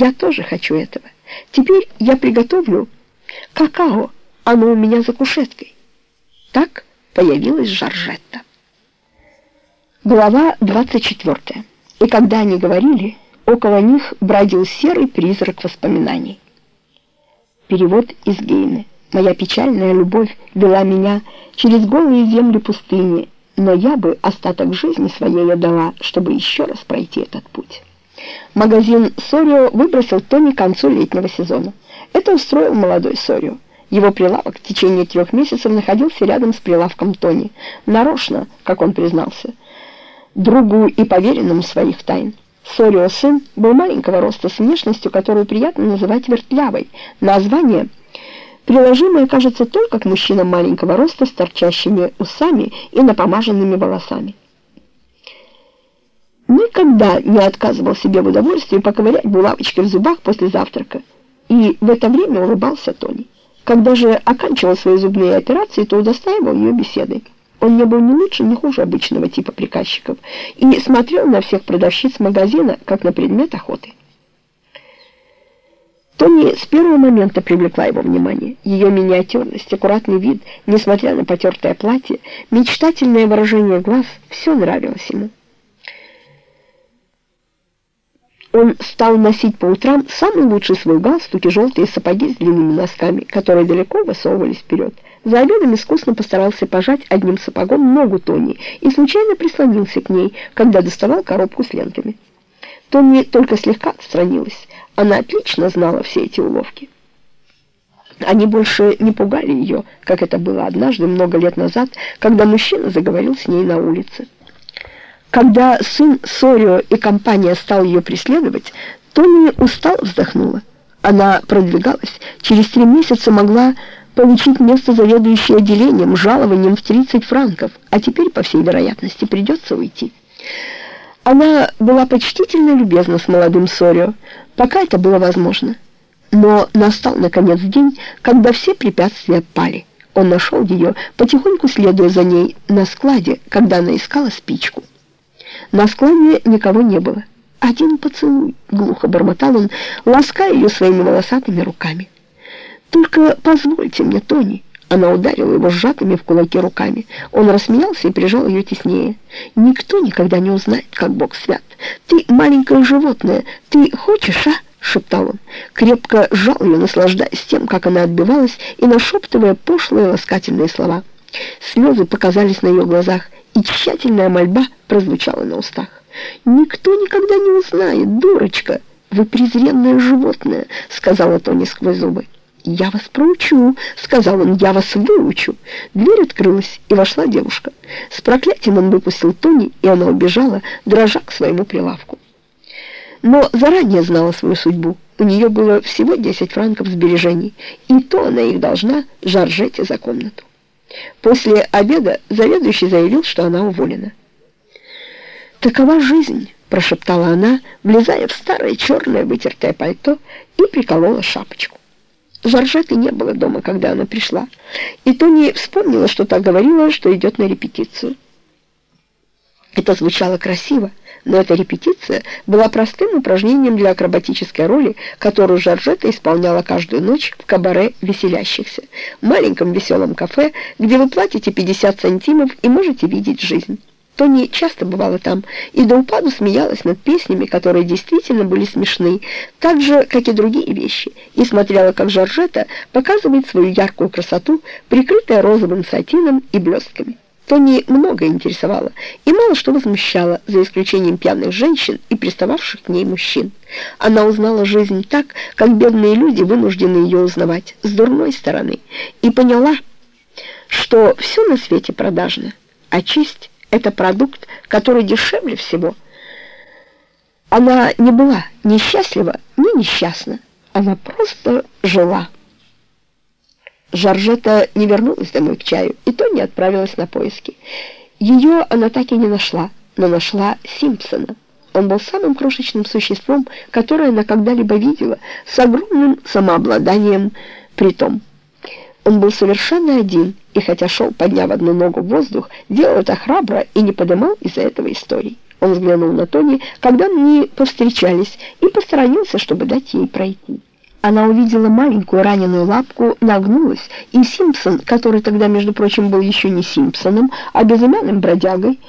Я тоже хочу этого. Теперь я приготовлю какао, оно у меня за кушеткой. Так появилась Жоржетта. Глава 24. И когда они говорили, около них бродил серый призрак воспоминаний. Перевод из Гейны. Моя печальная любовь вела меня через голые земли пустыни, но я бы остаток жизни своей отдала, чтобы еще раз пройти этот путь. Магазин «Сорио» выбросил Тони к концу летнего сезона. Это устроил молодой Сорио. Его прилавок в течение трех месяцев находился рядом с прилавком Тони. Нарочно, как он признался, другу и поверенному своих тайн. Сорио сын был маленького роста с внешностью, которую приятно называть вертлявой. Название приложимое, кажется, только к мужчинам маленького роста с торчащими усами и напомаженными волосами. Никогда не отказывал себе в удовольствии поковырять булавочкой в зубах после завтрака. И в это время улыбался Тони. Когда же оканчивал свои зубные операции, то удостаивал ее беседой. Он не был ни лучше, ни хуже обычного типа приказчиков и смотрел на всех продавщиц магазина, как на предмет охоты. Тони с первого момента привлекла его внимание. Ее миниатюрность, аккуратный вид, несмотря на потертое платье, мечтательное выражение глаз — все нравилось ему. Он стал носить по утрам самый лучший свой галстук и желтые сапоги с длинными носками, которые далеко высовывались вперед. За обедом искусно постарался пожать одним сапогом ногу Тони и случайно прислонился к ней, когда доставал коробку с лентами. Тони только слегка отстранилась. Она отлично знала все эти уловки. Они больше не пугали ее, как это было однажды много лет назад, когда мужчина заговорил с ней на улице. Когда сын Сорио и компания стал ее преследовать, Тони устало вздохнула. Она продвигалась, через три месяца могла получить место заведующей отделением, жалованием в 30 франков, а теперь, по всей вероятности, придется уйти. Она была почтительно любезна с молодым Сорио, пока это было возможно. Но настал, наконец, день, когда все препятствия пали. Он нашел ее, потихоньку следуя за ней на складе, когда она искала спичку. На склоне никого не было. «Один поцелуй», — глухо бормотал он, лаская ее своими волосатыми руками. «Только позвольте мне, Тони». Она ударила его сжатыми в кулаки руками. Он рассмеялся и прижал ее теснее. «Никто никогда не узнает, как Бог свят. Ты маленькое животное. Ты хочешь, а?» — шептал он. Крепко сжал ее, наслаждаясь тем, как она отбивалась и нашептывая пошлые ласкательные слова. Слезы показались на ее глазах, и тщательная мольба прозвучала на устах. «Никто никогда не узнает, дурочка! Вы презренное животное!» — сказала Тони сквозь зубы. «Я вас проучу», — сказал он, — «я вас выучу». Дверь открылась, и вошла девушка. С проклятием он выпустил Тони, и она убежала, дрожа к своему прилавку. Но заранее знала свою судьбу. У нее было всего 10 франков сбережений, и то она их должна Жоржете за комнату. После обеда заведующий заявил, что она уволена. «Такова жизнь», — прошептала она, влезая в старое черное вытертое пальто и приколола шапочку. Жоржеты не было дома, когда она пришла, и Тони вспомнила, что та говорила, что идет на репетицию. Это звучало красиво, но эта репетиция была простым упражнением для акробатической роли, которую Жоржетта исполняла каждую ночь в кабаре веселящихся, маленьком веселом кафе, где вы платите 50 сантимов и можете видеть жизнь. Тони часто бывала там и до упаду смеялась над песнями, которые действительно были смешны, так же, как и другие вещи, и смотрела, как Жоржетта показывает свою яркую красоту, прикрытая розовым сатином и блестками. Тони много интересовало и мало что возмущало, за исключением пьяных женщин и пристававших к ней мужчин. Она узнала жизнь так, как бедные люди вынуждены ее узнавать, с дурной стороны, и поняла, что все на свете продажно, а честь — это продукт, который дешевле всего. Она не была ни счастлива, ни несчастна, она просто жила. Жоржета не вернулась домой к чаю, и то не отправилась на поиски. Ее она так и не нашла, но нашла Симпсона. Он был самым крошечным существом, которое она когда-либо видела, с огромным самообладанием при том. Он был совершенно один, и хотя шел, подняв одну ногу в воздух, делал это храбро и не подымал из-за этого историй. Он взглянул на Тони, когда они повстречались, и посторонился, чтобы дать ей пройти. Она увидела маленькую раненую лапку, нагнулась, и Симпсон, который тогда, между прочим, был еще не Симпсоном, а безымянным бродягой,